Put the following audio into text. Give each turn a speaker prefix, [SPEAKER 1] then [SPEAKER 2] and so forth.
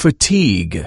[SPEAKER 1] fatigue.